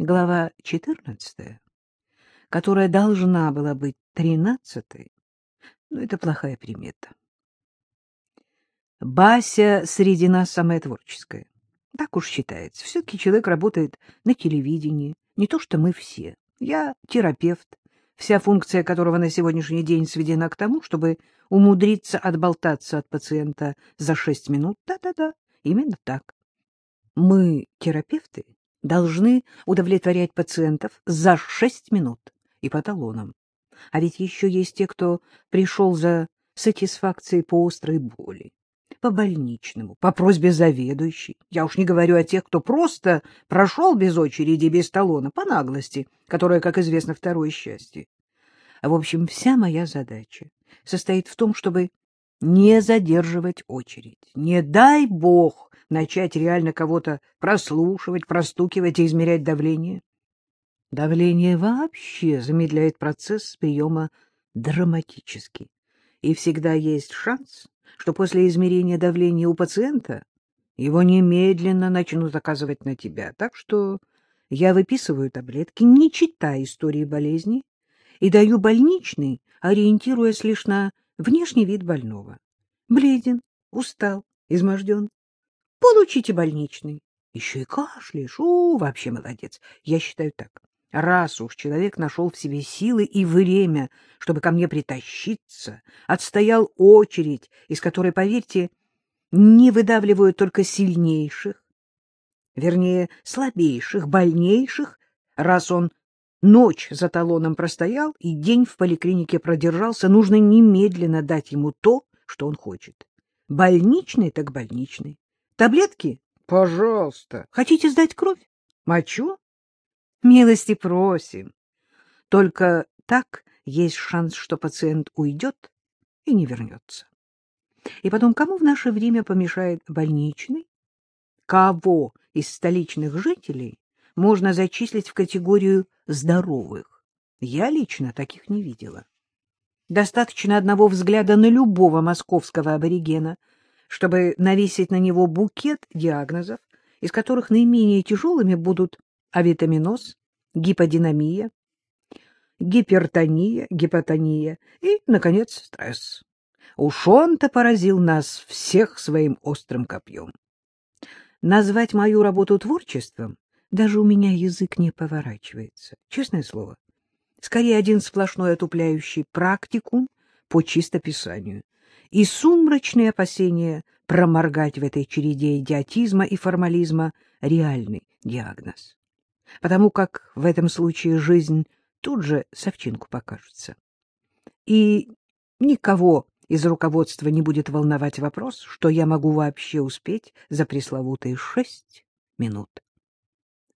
Глава 14, которая должна была быть 13, ну, это плохая примета. Бася среди нас самая творческая. Так уж считается. Все-таки человек работает на телевидении, не то что мы все. Я терапевт, вся функция которого на сегодняшний день сведена к тому, чтобы умудриться отболтаться от пациента за шесть минут. Да-да-да, именно так. Мы, терапевты, должны удовлетворять пациентов за шесть минут и по талонам. А ведь еще есть те, кто пришел за сатисфакцией по острой боли, по больничному, по просьбе заведующей. Я уж не говорю о тех, кто просто прошел без очереди, без талона, по наглости, которая, как известно, второе счастье. В общем, вся моя задача состоит в том, чтобы не задерживать очередь. Не дай бог начать реально кого-то прослушивать, простукивать и измерять давление. Давление вообще замедляет процесс приема драматически. И всегда есть шанс, что после измерения давления у пациента его немедленно начнут оказывать на тебя. Так что я выписываю таблетки, не читая истории болезни, и даю больничный, ориентируясь лишь на внешний вид больного. Бледен, устал, изможден. Получите больничный. Еще и кашляешь. О, вообще молодец. Я считаю так. Раз уж человек нашел в себе силы и время, чтобы ко мне притащиться, отстоял очередь, из которой, поверьте, не выдавливают только сильнейших, вернее, слабейших, больнейших, раз он ночь за талоном простоял и день в поликлинике продержался, нужно немедленно дать ему то, что он хочет. Больничный так больничный. Таблетки? Пожалуйста. Хотите сдать кровь? Мочу? Милости просим. Только так есть шанс, что пациент уйдет и не вернется. И потом, кому в наше время помешает больничный? Кого из столичных жителей можно зачислить в категорию здоровых? Я лично таких не видела. Достаточно одного взгляда на любого московского аборигена, чтобы навесить на него букет диагнозов, из которых наименее тяжелыми будут авитаминоз, гиподинамия, гипертония, гипотония и, наконец, стресс. Уж он-то поразил нас всех своим острым копьем. Назвать мою работу творчеством даже у меня язык не поворачивается, честное слово. Скорее, один сплошной отупляющий практикум по чистописанию и сумрачные опасения проморгать в этой череде идиотизма и формализма реальный диагноз потому как в этом случае жизнь тут же совчинку покажется. И никого из руководства не будет волновать вопрос, что я могу вообще успеть за пресловутые шесть минут.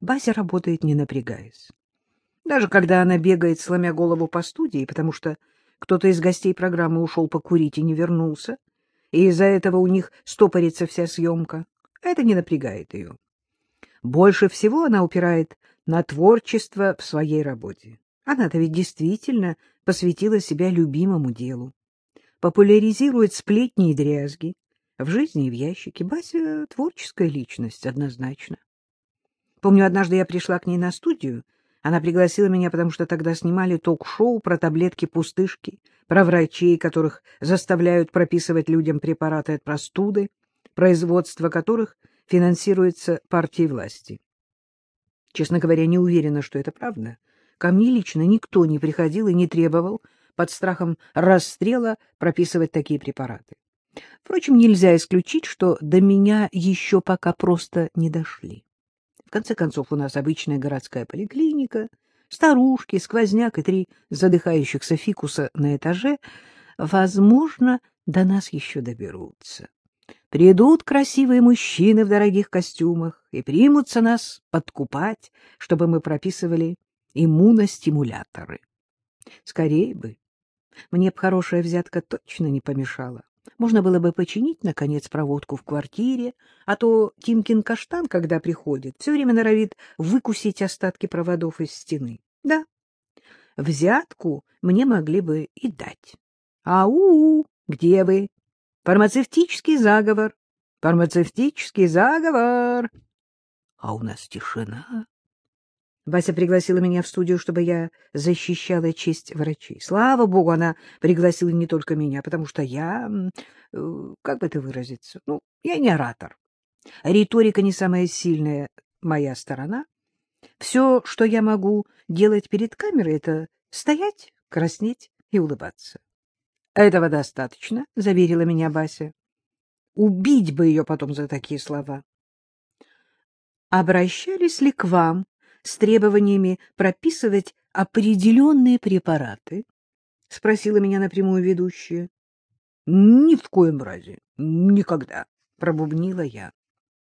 Бася работает, не напрягаясь. Даже когда она бегает, сломя голову по студии, потому что кто-то из гостей программы ушел покурить и не вернулся, и из-за этого у них стопорится вся съемка, это не напрягает ее. Больше всего она упирает на творчество в своей работе. Она-то ведь действительно посвятила себя любимому делу. Популяризирует сплетни и дрязги. В жизни и в ящике. Бася — творческая личность, однозначно. Помню, однажды я пришла к ней на студию. Она пригласила меня, потому что тогда снимали ток-шоу про таблетки-пустышки, про врачей, которых заставляют прописывать людям препараты от простуды, производство которых финансируется партией власти. Честно говоря, не уверена, что это правда. Ко мне лично никто не приходил и не требовал под страхом расстрела прописывать такие препараты. Впрочем, нельзя исключить, что до меня еще пока просто не дошли. Конце концов, у нас обычная городская поликлиника, старушки, сквозняк и три задыхающихся фикуса на этаже. Возможно, до нас еще доберутся. Придут красивые мужчины в дорогих костюмах и примутся нас подкупать, чтобы мы прописывали иммуностимуляторы. Скорее бы. Мне б хорошая взятка точно не помешала. Можно было бы починить, наконец, проводку в квартире, а то Тимкин каштан, когда приходит, все время норовит выкусить остатки проводов из стены. Да, взятку мне могли бы и дать. Ау, где вы? Фармацевтический заговор. Фармацевтический заговор. А у нас тишина. Вася пригласила меня в студию, чтобы я защищала честь врачей. Слава богу, она пригласила не только меня, потому что я, э, как бы это выразиться, ну, я не оратор. Риторика не самая сильная моя сторона. Все, что я могу делать перед камерой, это стоять, краснеть и улыбаться. — Этого достаточно, — заверила меня Бася. Убить бы ее потом за такие слова. — Обращались ли к вам с требованиями прописывать определенные препараты? — спросила меня напрямую ведущая. — Ни в коем разе, никогда, — пробубнила я.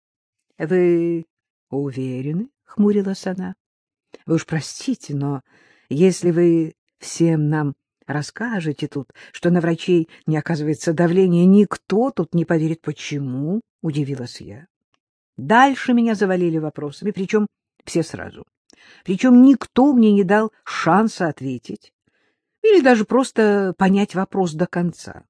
— Вы уверены? — хмурилась она. — Вы уж простите, но если вы всем нам расскажете тут, что на врачей не оказывается давление, никто тут не поверит. Почему? — удивилась я. Дальше меня завалили вопросами, причем все сразу. Причем никто мне не дал шанса ответить или даже просто понять вопрос до конца.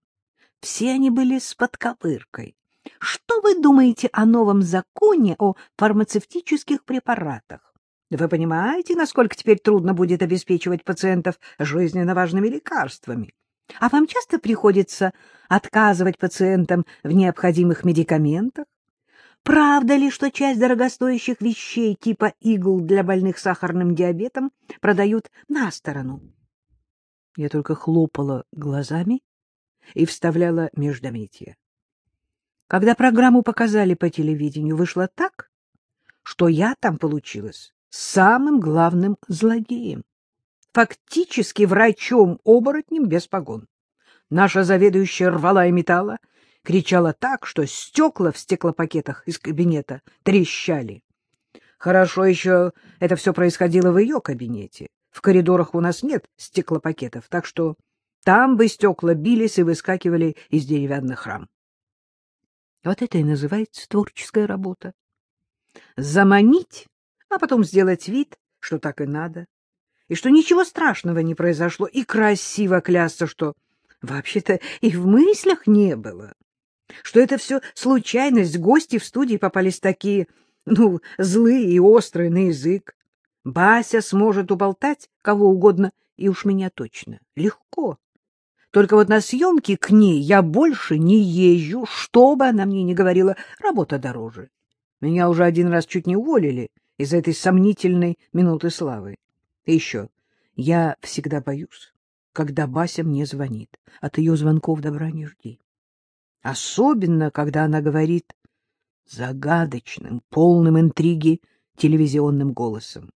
Все они были с подковыркой. Что вы думаете о новом законе о фармацевтических препаратах? Вы понимаете, насколько теперь трудно будет обеспечивать пациентов жизненно важными лекарствами? А вам часто приходится отказывать пациентам в необходимых медикаментах? Правда ли, что часть дорогостоящих вещей типа игл для больных сахарным диабетом продают на сторону? Я только хлопала глазами и вставляла междометия. Когда программу показали по телевидению, вышло так, что я там получилась самым главным злодеем, фактически врачом-оборотнем без погон. Наша заведующая рвала и металла, кричала так, что стекла в стеклопакетах из кабинета трещали. Хорошо еще это все происходило в ее кабинете. В коридорах у нас нет стеклопакетов, так что там бы стекла бились и выскакивали из деревянных рам. Вот это и называется творческая работа. Заманить а потом сделать вид, что так и надо, и что ничего страшного не произошло, и красиво клясться, что вообще-то и в мыслях не было, что это все случайность, гости в студии попались такие, ну, злые и острые на язык. Бася сможет уболтать кого угодно, и уж меня точно, легко. Только вот на съемки к ней я больше не езжу, что бы она мне ни говорила, работа дороже. Меня уже один раз чуть не уволили из-за этой сомнительной минуты славы. И еще, я всегда боюсь, когда Бася мне звонит. От ее звонков добра не жди. Особенно, когда она говорит загадочным, полным интриги телевизионным голосом.